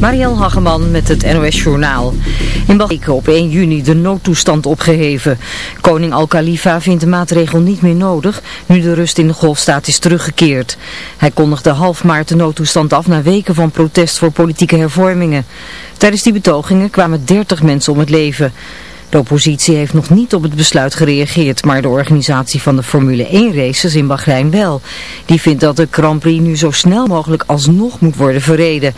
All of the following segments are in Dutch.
Marielle Hageman met het NOS Journaal. In Bahrein op 1 juni de noodtoestand opgeheven. Koning Al-Khalifa vindt de maatregel niet meer nodig, nu de rust in de golfstaat is teruggekeerd. Hij kondigde half maart de noodtoestand af na weken van protest voor politieke hervormingen. Tijdens die betogingen kwamen 30 mensen om het leven. De oppositie heeft nog niet op het besluit gereageerd, maar de organisatie van de Formule 1 races in Bahrein wel. Die vindt dat de Grand Prix nu zo snel mogelijk alsnog moet worden verreden.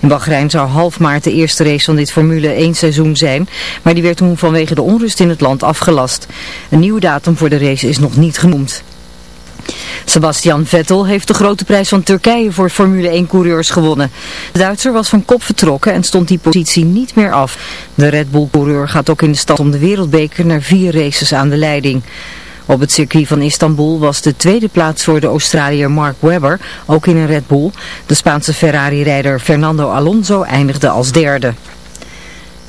In Bahrein zou half maart de eerste race van dit Formule 1 seizoen zijn, maar die werd toen vanwege de onrust in het land afgelast. Een nieuwe datum voor de race is nog niet genoemd. Sebastian Vettel heeft de grote prijs van Turkije voor Formule 1-coureurs gewonnen. De Duitser was van kop vertrokken en stond die positie niet meer af. De Red Bull-coureur gaat ook in de stad om de wereldbeker naar vier races aan de leiding. Op het circuit van Istanbul was de tweede plaats voor de Australiër Mark Webber, ook in een Red Bull. De Spaanse Ferrari-rijder Fernando Alonso eindigde als derde.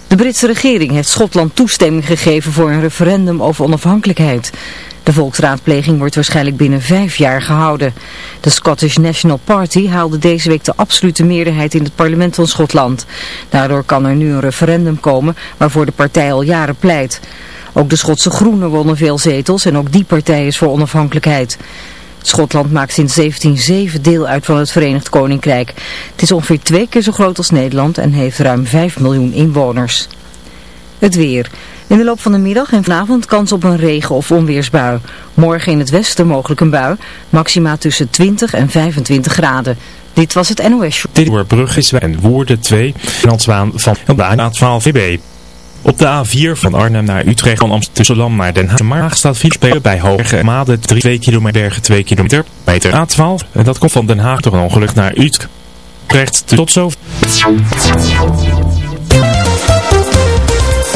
De Britse regering heeft Schotland toestemming gegeven voor een referendum over onafhankelijkheid. De volksraadpleging wordt waarschijnlijk binnen vijf jaar gehouden. De Scottish National Party haalde deze week de absolute meerderheid in het parlement van Schotland. Daardoor kan er nu een referendum komen waarvoor de partij al jaren pleit. Ook de Schotse Groenen wonnen veel zetels en ook die partij is voor onafhankelijkheid. Schotland maakt sinds 1707 deel uit van het Verenigd Koninkrijk. Het is ongeveer twee keer zo groot als Nederland en heeft ruim 5 miljoen inwoners. Het weer. In de loop van de middag en vanavond kans op een regen- of onweersbui. Morgen in het westen mogelijk een bui. Maxima tussen 20 en 25 graden. Dit was het NOS Show. Dit Brug is en Woerden 2. Franswaan van de A12 VB. Op de A4 van Arnhem naar Utrecht van Amsterdam naar Den Haag. Maag staat spelen bij Hoge Made 2 kilometer bergen 2 kilometer. Meter A12. En dat komt van Den Haag door een ongeluk naar Utrecht. Tot zo.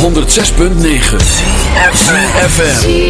106.9 FM.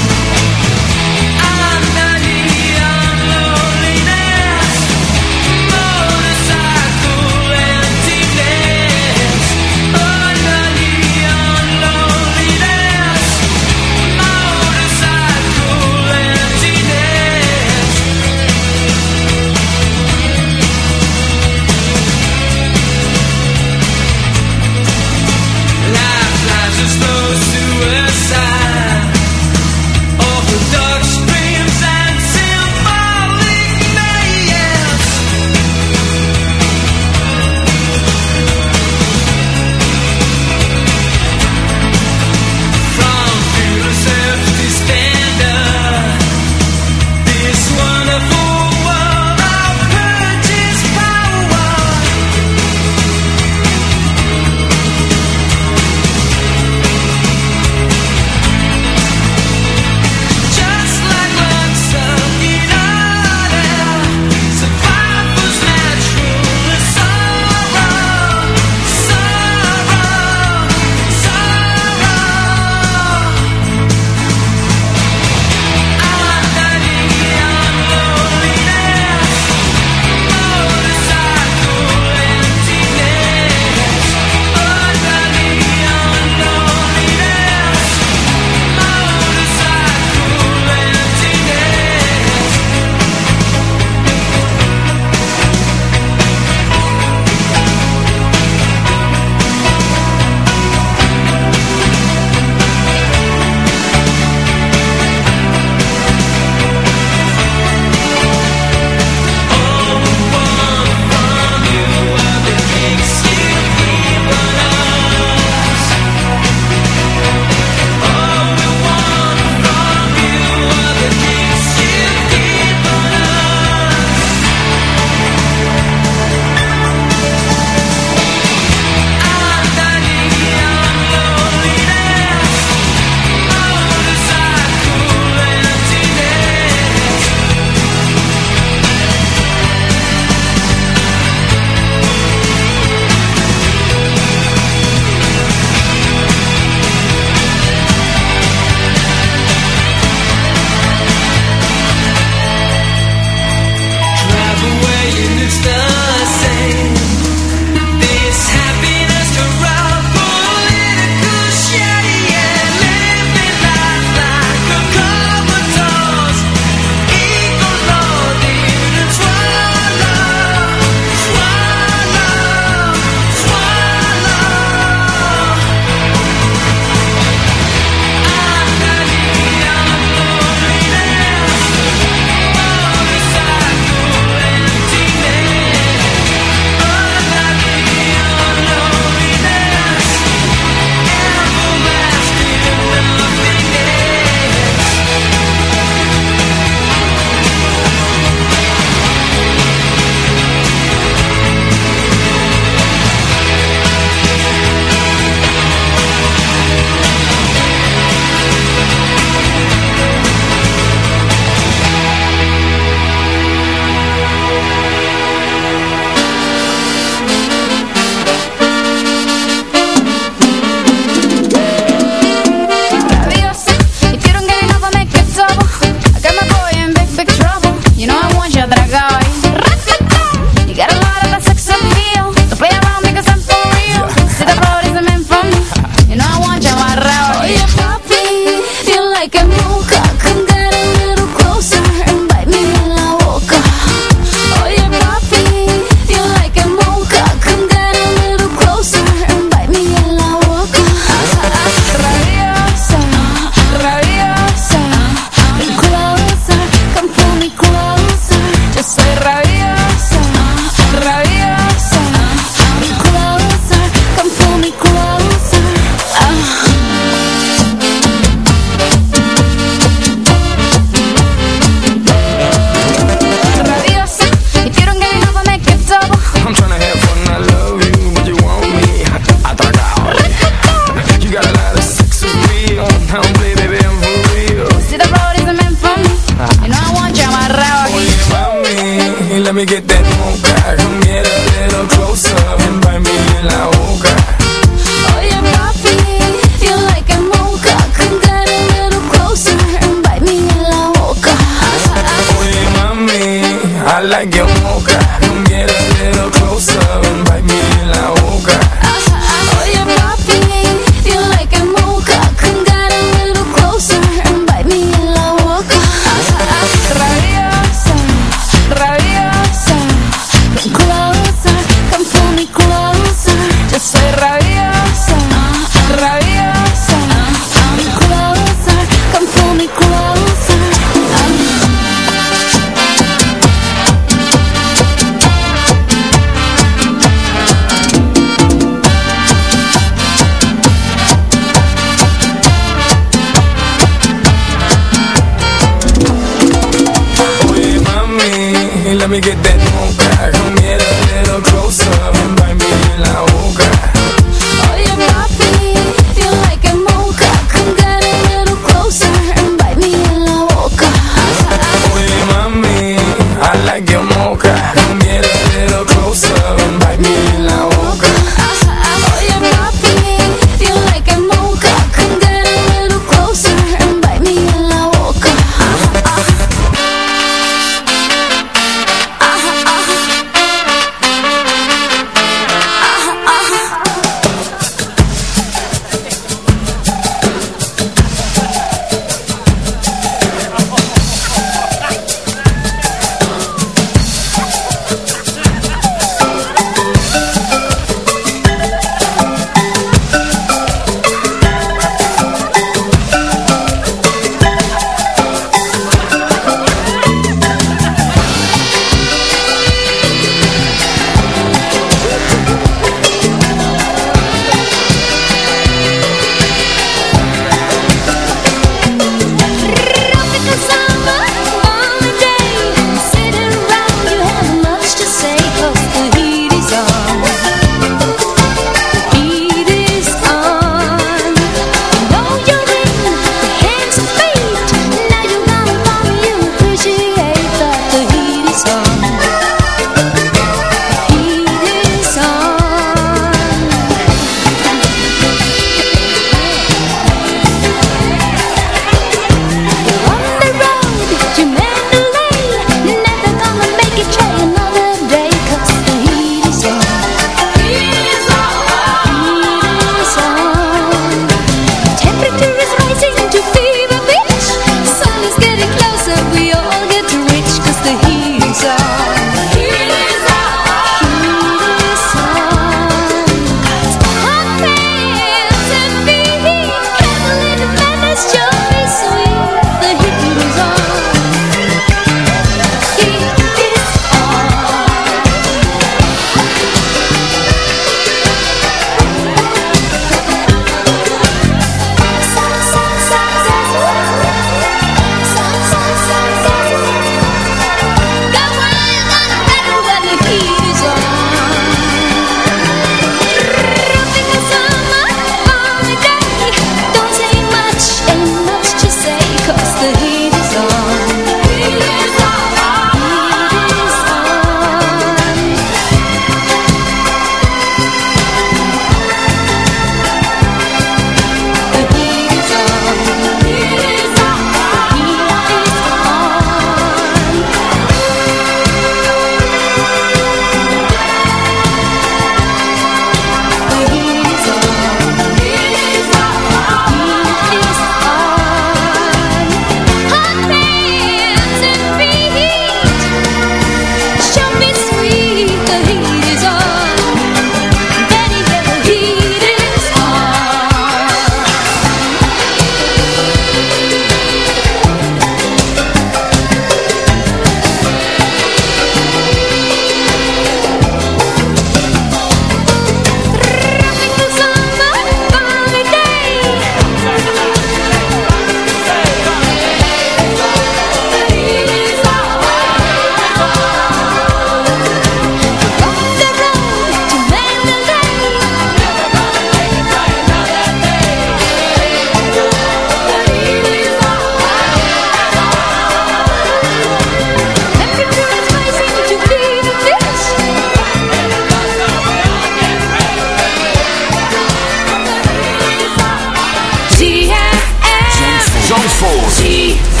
see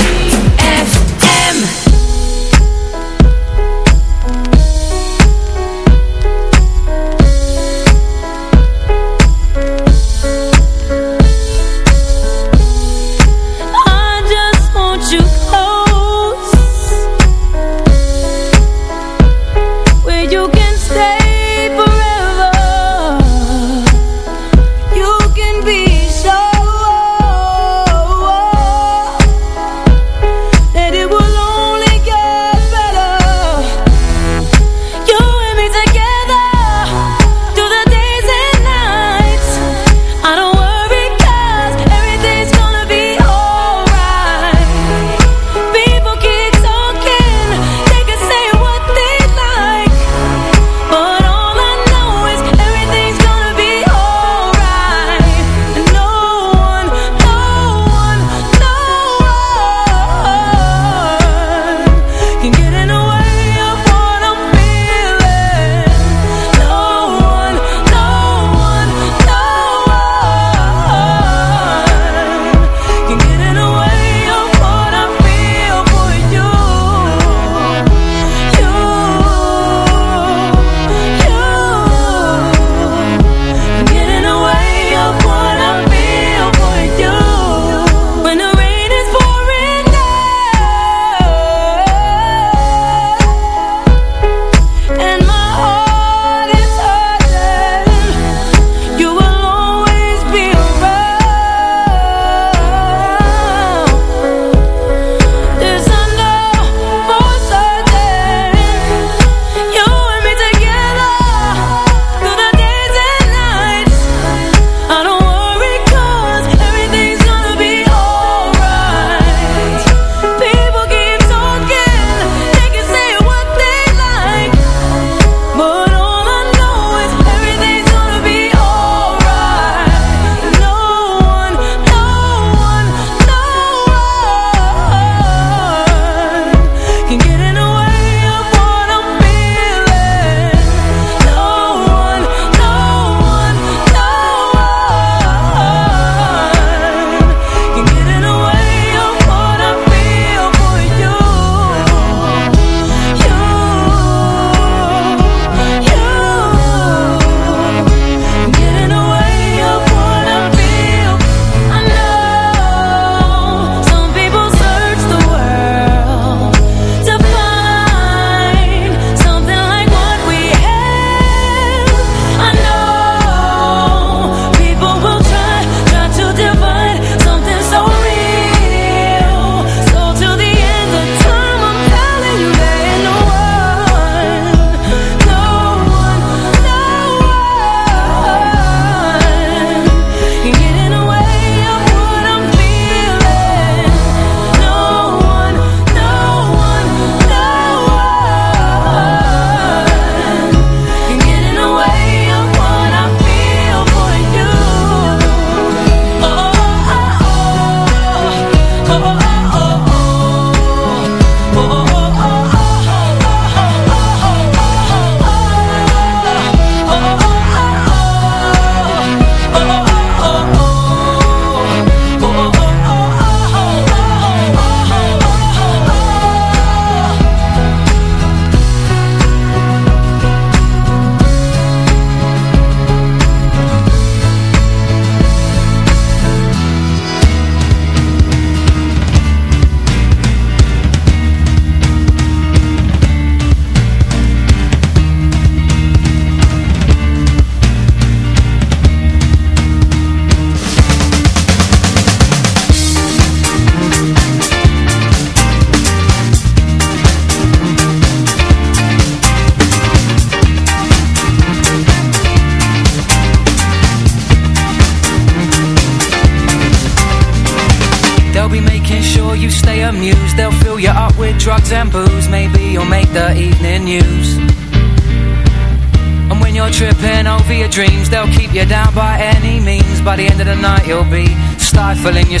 filling your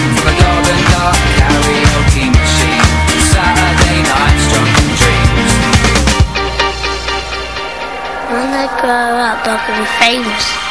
grow up, they're to be famous.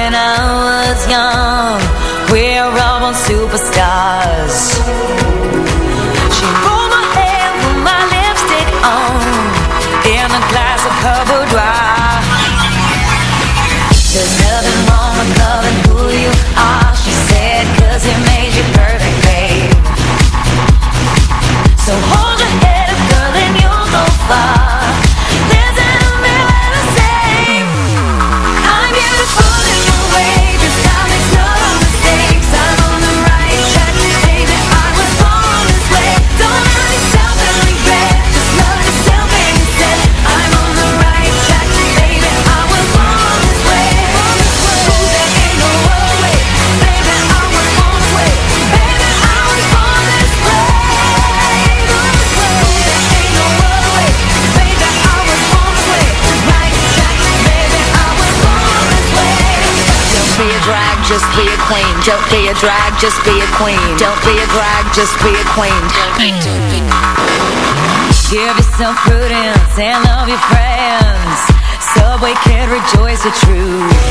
Don't be a drag, just be a queen. Don't be a drag, just be a queen. Give yourself prudence and love your friends. Subway can rejoice the truth.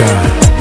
God.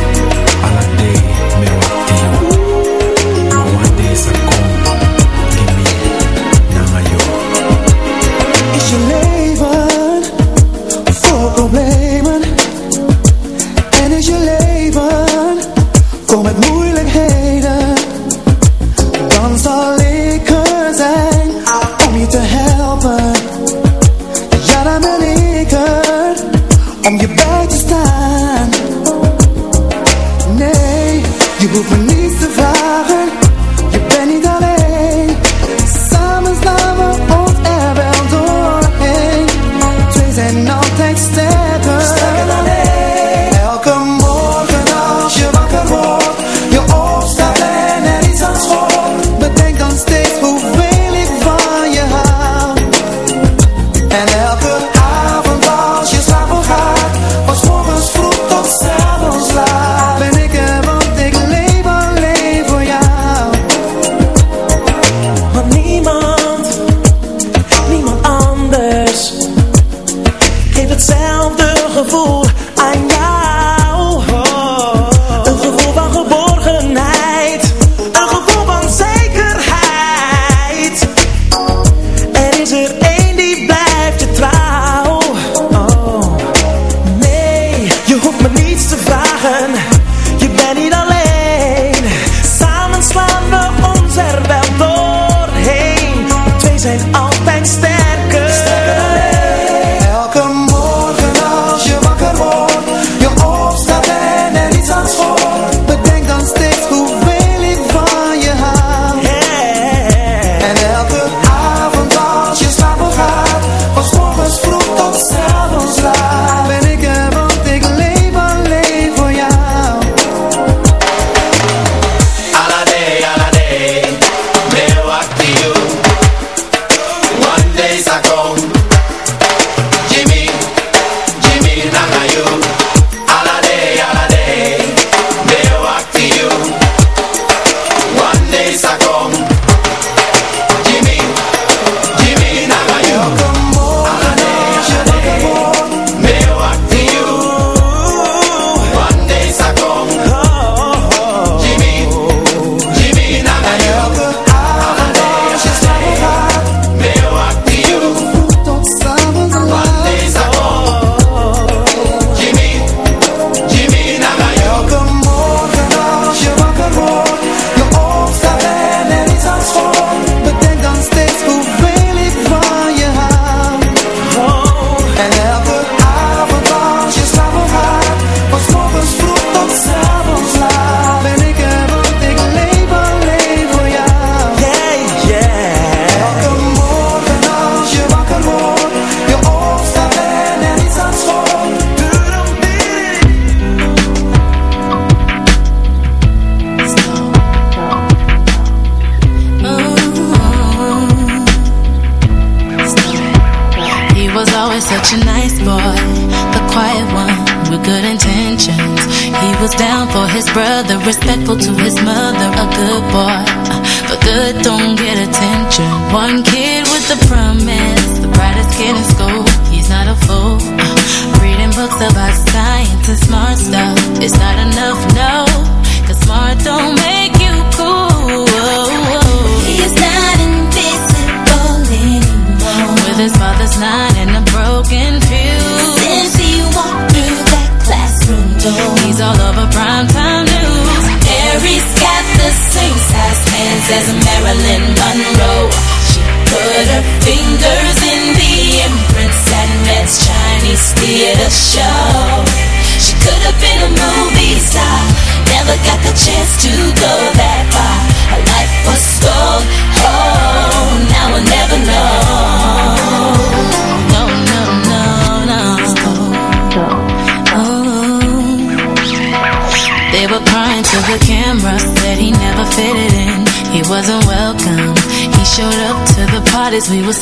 this we was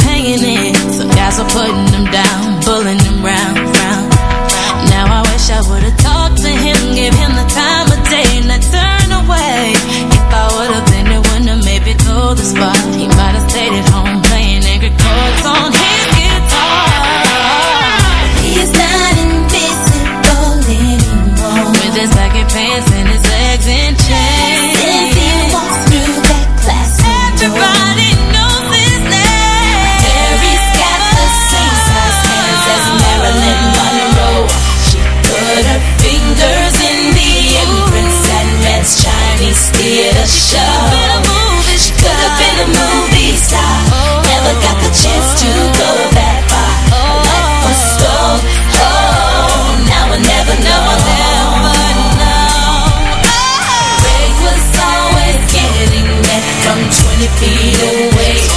Be the way.